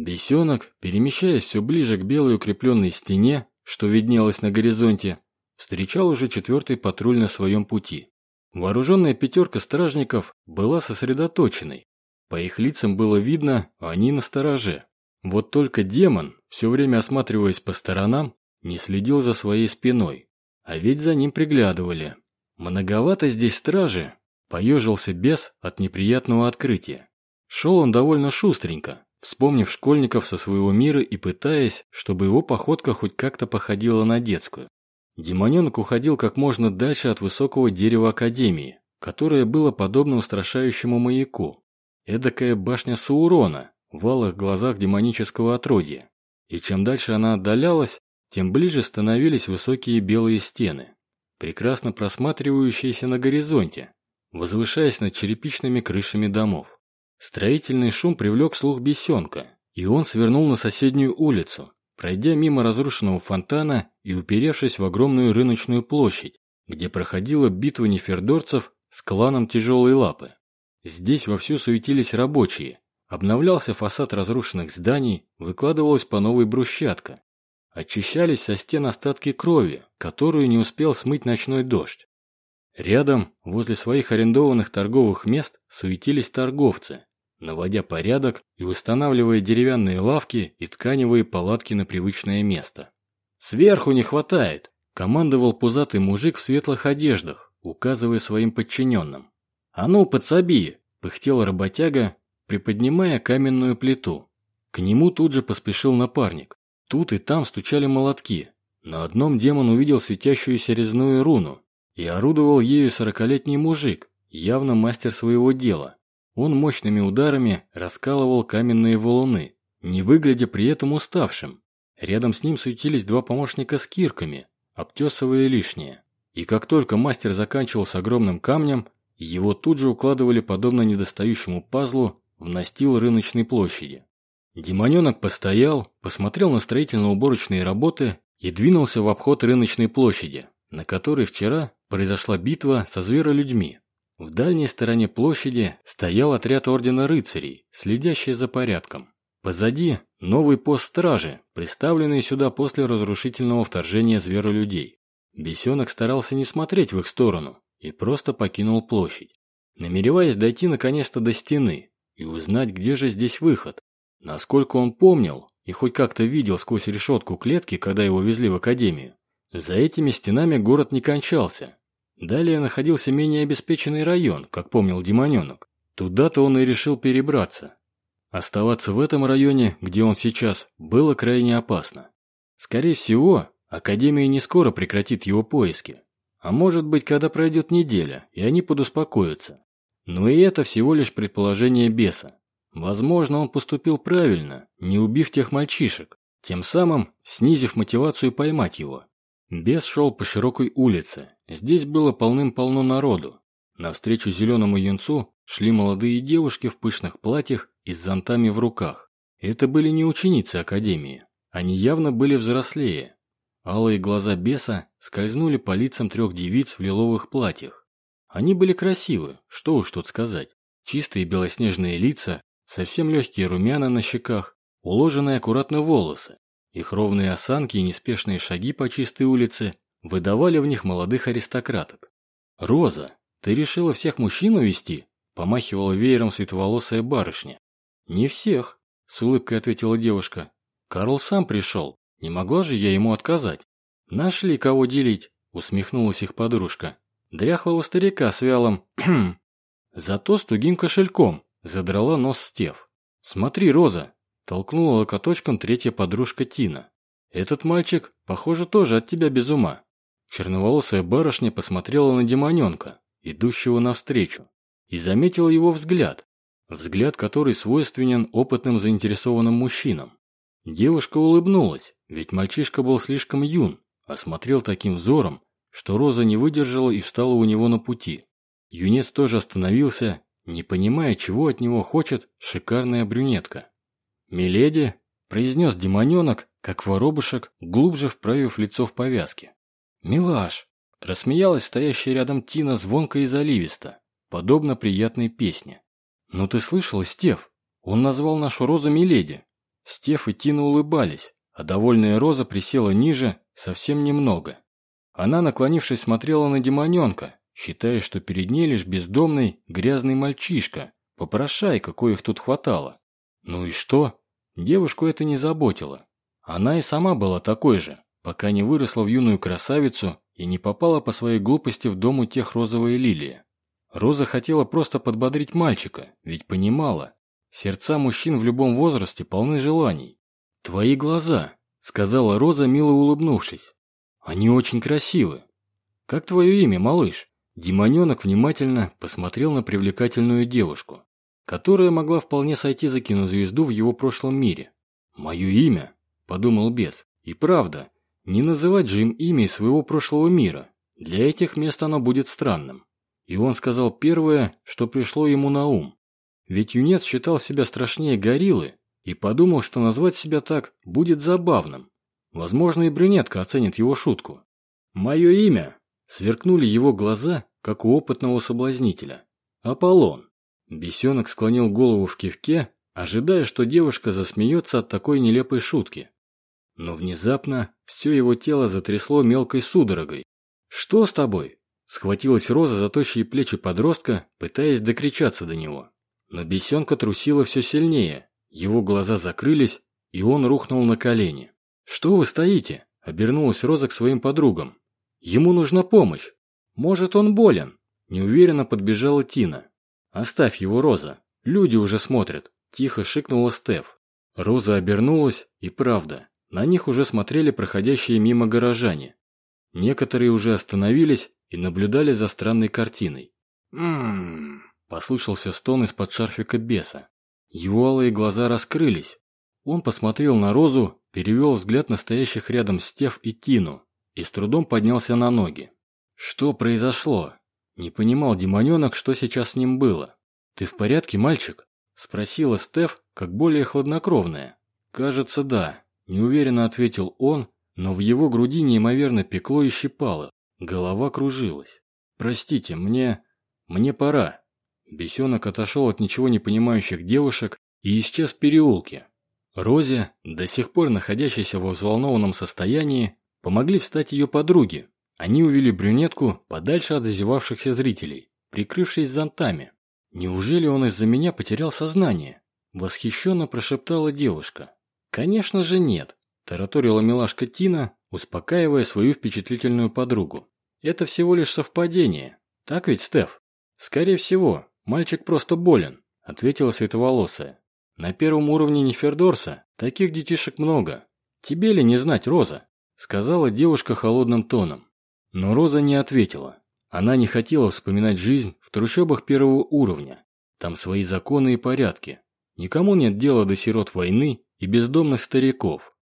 Бесенок, перемещаясь все ближе к белой укрепленной стене, что виднелось на горизонте, встречал уже четвертый патруль на своем пути. Вооруженная пятерка стражников была сосредоточенной. По их лицам было видно, они на стороже. Вот только демон, все время осматриваясь по сторонам, не следил за своей спиной. А ведь за ним приглядывали. Многовато здесь стражи, поежился бес от неприятного открытия. Шел он довольно шустренько, вспомнив школьников со своего мира и пытаясь, чтобы его походка хоть как-то походила на детскую. Демоненок уходил как можно дальше от высокого дерева Академии, которое было подобно устрашающему маяку. Эдакая башня Саурона в алых глазах демонического отродья. И чем дальше она отдалялась, тем ближе становились высокие белые стены, прекрасно просматривающиеся на горизонте, возвышаясь над черепичными крышами домов. Строительный шум привлек слух бесенка, и он свернул на соседнюю улицу, пройдя мимо разрушенного фонтана и уперевшись в огромную рыночную площадь, где проходила битва нефердорцев с кланом Тяжелой Лапы. Здесь вовсю суетились рабочие, обновлялся фасад разрушенных зданий, выкладывалась по новой брусчатка. Очищались со стен остатки крови, которую не успел смыть ночной дождь. Рядом, возле своих арендованных торговых мест, суетились торговцы, наводя порядок и устанавливая деревянные лавки и тканевые палатки на привычное место. «Сверху не хватает!» – командовал пузатый мужик в светлых одеждах, указывая своим подчиненным. «А ну, подсоби!» – пыхтел работяга, приподнимая каменную плиту. К нему тут же поспешил напарник. Тут и там стучали молотки. На одном демон увидел светящуюся резную руну и орудовал ею сорокалетний мужик, явно мастер своего дела. Он мощными ударами раскалывал каменные валуны, не выглядя при этом уставшим. Рядом с ним суетились два помощника с кирками, обтесывая лишнее. И как только мастер заканчивал с огромным камнем, его тут же укладывали подобно недостающему пазлу в настил рыночной площади. Демоненок постоял, посмотрел на строительно-уборочные работы и двинулся в обход рыночной площади, на которой вчера произошла битва со зверолюдьми. В дальней стороне площади стоял отряд Ордена Рыцарей, следящий за порядком. Позади новый пост стражи, приставленный сюда после разрушительного вторжения зверолюдей. Бесенок старался не смотреть в их сторону и просто покинул площадь, намереваясь дойти наконец-то до стены и узнать, где же здесь выход. Насколько он помнил и хоть как-то видел сквозь решетку клетки, когда его везли в академию, за этими стенами город не кончался, Далее находился менее обеспеченный район, как помнил Демоненок. Туда-то он и решил перебраться. Оставаться в этом районе, где он сейчас, было крайне опасно. Скорее всего, Академия не скоро прекратит его поиски. А может быть, когда пройдет неделя, и они подуспокоятся. Но и это всего лишь предположение беса. Возможно, он поступил правильно, не убив тех мальчишек, тем самым снизив мотивацию поймать его. Бес шел по широкой улице. Здесь было полным-полно народу. Навстречу зеленому юнцу шли молодые девушки в пышных платьях и с зонтами в руках. Это были не ученицы академии. Они явно были взрослее. Алые глаза беса скользнули по лицам трех девиц в лиловых платьях. Они были красивы, что уж тут сказать. Чистые белоснежные лица, совсем легкие румяна на щеках, уложенные аккуратно волосы, их ровные осанки и неспешные шаги по чистой улице выдавали в них молодых аристократок. «Роза, ты решила всех мужчин увести?» – помахивала веером светловолосая барышня. «Не всех», – с улыбкой ответила девушка. «Карл сам пришел, не могла же я ему отказать». «Нашли кого делить», – усмехнулась их подружка. «Дряхлого старика с вялым... Зато с тугим кошельком», – задрала нос Стев. «Смотри, Роза, Толкнула локоточком третья подружка Тина. «Этот мальчик, похоже, тоже от тебя без ума». Черноволосая барышня посмотрела на демоненка, идущего навстречу, и заметила его взгляд. Взгляд, который свойственен опытным заинтересованным мужчинам. Девушка улыбнулась, ведь мальчишка был слишком юн, а смотрел таким взором, что Роза не выдержала и встала у него на пути. Юнец тоже остановился, не понимая, чего от него хочет шикарная брюнетка. «Миледи», – произнес демоненок, как воробушек, глубже вправив лицо в повязке. «Милаш», – рассмеялась стоящая рядом Тина звонко и заливисто, подобно приятной песне. «Ну ты слышал, Стев? Он назвал нашу Розу Миледи». Стеф и Тина улыбались, а довольная Роза присела ниже совсем немного. Она, наклонившись, смотрела на демоненка, считая, что перед ней лишь бездомный, грязный мальчишка, попрошай, какой их тут хватало. Ну и что? Девушку это не заботило. Она и сама была такой же, пока не выросла в юную красавицу и не попала по своей глупости в дом у тех розовые лилии. Роза хотела просто подбодрить мальчика, ведь понимала, сердца мужчин в любом возрасте полны желаний. «Твои глаза», — сказала Роза, мило улыбнувшись. «Они очень красивы». «Как твое имя, малыш?» Демоненок внимательно посмотрел на привлекательную девушку, которая могла вполне сойти за кинозвезду в его прошлом мире. «Мое имя?» – подумал бес. «И правда, не называть же им имя из своего прошлого мира. Для этих мест оно будет странным». И он сказал первое, что пришло ему на ум. Ведь юнец считал себя страшнее гориллы и подумал, что назвать себя так будет забавным. Возможно, и брюнетка оценит его шутку. «Мое имя!» Сверкнули его глаза, как у опытного соблазнителя. «Аполлон!» Бесенок склонил голову в кивке, ожидая, что девушка засмеется от такой нелепой шутки. Но внезапно все его тело затрясло мелкой судорогой. «Что с тобой?» Схватилась Роза за тощие плечи подростка, пытаясь докричаться до него. Но бесенка трусила все сильнее, его глаза закрылись, и он рухнул на колени. «Что вы стоите?» – обернулась Роза к своим подругам. «Ему нужна помощь. Может, он болен?» Неуверенно подбежала Тина. «Оставь его, Роза. Люди уже смотрят», – тихо шикнула Стеф. Роза обернулась, и правда, на них уже смотрели проходящие мимо горожане. Некоторые уже остановились и наблюдали за странной картиной. «М-м-м», послышался стон из-под шарфика беса. Его алые глаза раскрылись. Он посмотрел на Розу, перевел взгляд на стоящих рядом Стеф и Тину и с трудом поднялся на ноги. Что произошло? Не понимал демоненок, что сейчас с ним было. «Ты в порядке, мальчик?» Спросила Стеф, как более хладнокровная. «Кажется, да», – неуверенно ответил он, но в его груди неимоверно пекло и щипало. Голова кружилась. «Простите, мне... мне пора». Бесенок отошел от ничего не понимающих девушек и исчез в переулке. Розе, до сих пор находящейся во взволнованном состоянии, помогли встать ее подруги. Они увели брюнетку подальше от зазевавшихся зрителей, прикрывшись зонтами. «Неужели он из-за меня потерял сознание?» Восхищенно прошептала девушка. «Конечно же нет», – тараторила милашка Тина, успокаивая свою впечатлительную подругу. «Это всего лишь совпадение. Так ведь, Стеф?» «Скорее всего, мальчик просто болен», – ответила световолосая. «На первом уровне Нефердорса таких детишек много. Тебе ли не знать, Роза?» – сказала девушка холодным тоном. Но Роза не ответила. Она не хотела вспоминать жизнь в трущобах первого уровня. Там свои законы и порядки. Никому нет дела до сирот войны и бездомных стариков.